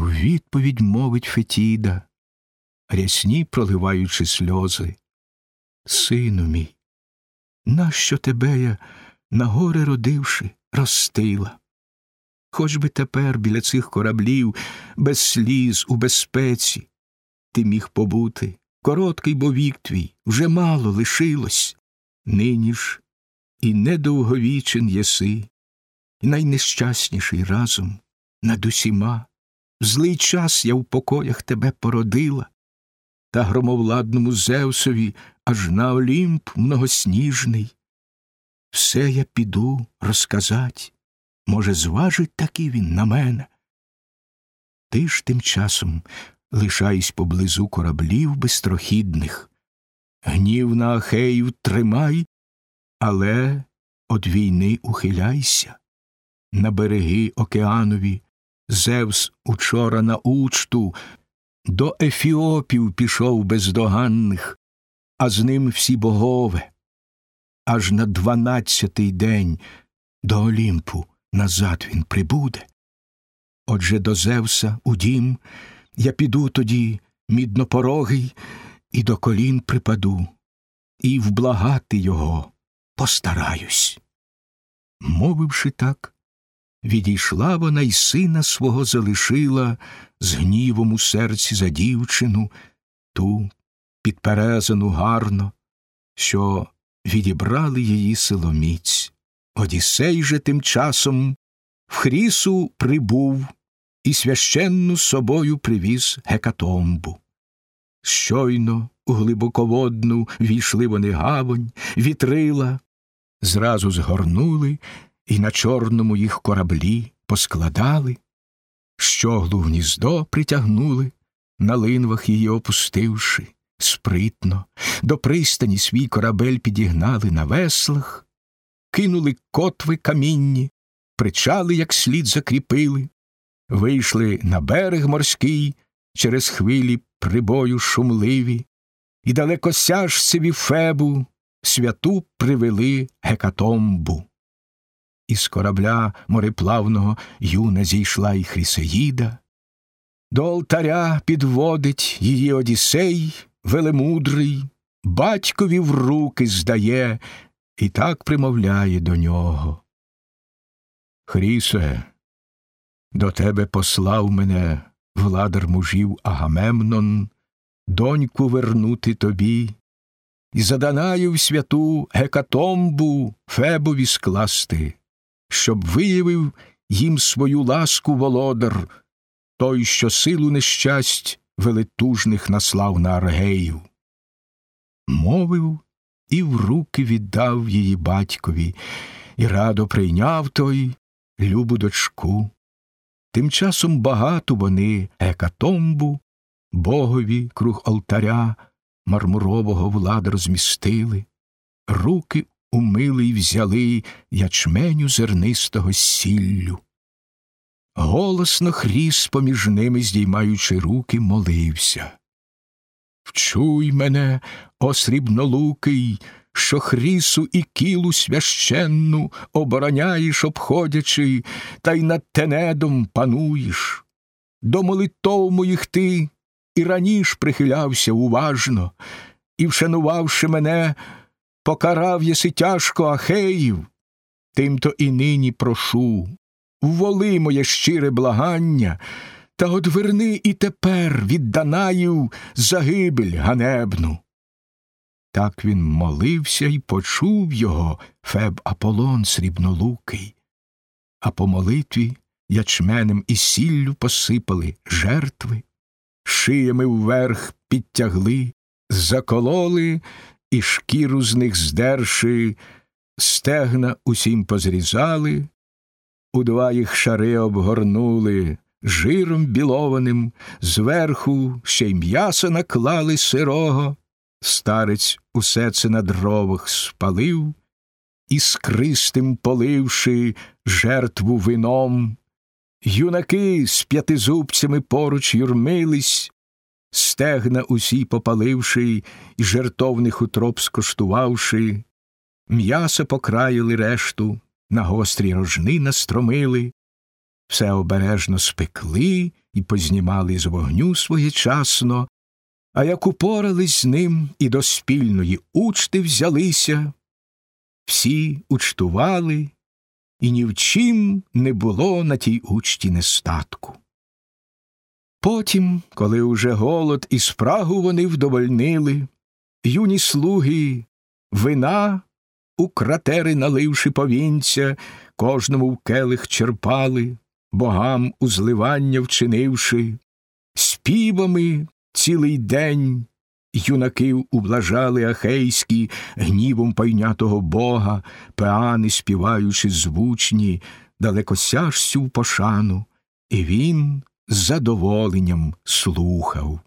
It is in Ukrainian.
У відповідь мовить Фетіда, рясні проливаючи сльози. Сину мій, нащо тебе я, на горе родивши, ростила? Хоч би тепер біля цих кораблів, без сліз, у безпеці, ти міг побути. Короткий бо вік твій вже мало лишилось. Нині ж і недовговічен єси, і найнещасніший разом над усіма. Злий час я в покоях тебе породила, та громовладному Зевсові аж на Олімп многосніжний. Все я піду розказать, може, зважить таки він на мене. Ти ж тим часом лишайсь поблизу кораблів бистрохідних. Гнів на Ахеїв тримай, але од війни ухиляйся. На береги океанові Зевс учора на учту до Ефіопів пішов бездоганних, а з ним всі богове. Аж на дванадцятий день до Олімпу назад він прибуде. Отже до Зевса у дім я піду тоді міднопорогий і до колін припаду, і вблагати його постараюсь. Мовивши так, відійшла вона й сина свого залишила з гнівом у серці за дівчину, ту підперезану гарно, що відібрали її силоміць. Одіссей же тим часом в Хрісу прибув і священну собою привіз гекатомбу. Щойно у глибоководну війшли вони гавань, вітрила, зразу згорнули і на чорному їх кораблі поскладали, щоглу гніздо притягнули, на линвах її опустивши, спритно, до пристані свій корабель підігнали на веслах, кинули котви камінні, причали, як слід закріпили, вийшли на берег морський через хвилі прибою шумливі, і далекосяжцеві Фебу святу привели гекатомбу. Із корабля мореплавного юна зійшла й Хрісеїда, до алтаря підводить її Одіссей велемудрий, батькові в руки здає і так примовляє до нього. Хрісе, до тебе послав мене владар мужів Агамемнон, доньку вернути тобі, і за Данаїв святу гекатомбу Фебові скласти, щоб виявив їм свою ласку володар, той, що силу нещасть велетужних наслав на Аргеїв. Мовив і в руки віддав її батькові, і радо прийняв той любу дочку. Тим часом багато вони екатомбу, богові круг алтаря мармурового влад розмістили, руки умили й взяли ячменю зернистого сіллю. Голосно хріс, поміж ними, здіймаючи руки, молився. Вчуй мене, о срібнолукий, що хрісу і кілу священну обороняєш, обходячи, та й над тенедом пануєш. До молитов моїх ти і раніш прихилявся уважно, і, вшанувавши мене, покарав єси тяжко Ахеїв. Тимто і нині прошу, вволи моє щире благання, та одверни і тепер від Данаїв загибель ганебну. Так він молився і почув його Феб Аполлон срібнолукий, а по молитві ячменем і сіллю посипали жертви, шиями вверх підтягли, закололи і шкіру з них здерши, стегна усім позрізали, у два їх шари обгорнули жиром білованим, зверху ще й м'ясо наклали сирого. Старець усе це на дровах спалив, іскристим поливши жертву вином. Юнаки з п'ятизубцями поруч юрмились, стегна усі попаливши і жертовних утроб скоштувавши, м'ясо покраїли решту, на гострі рожни настромили, все обережно спекли і познімали з вогню своєчасно, а як упорались з ним і до спільної учти взялися, всі учтували, і ні в чим не було на тій учті нестатку. Потім, коли уже голод і спрагу вони вдовольнили, юні слуги вина, у кратери наливши повінця, кожному в келих черпали, богам узливання вчинивши, співами цілий день юнаків ублажали ахейські гнівом пайнятого бога, пеани, співаючи звучні, далекосяжцю пошану, і він задоволенням слухав.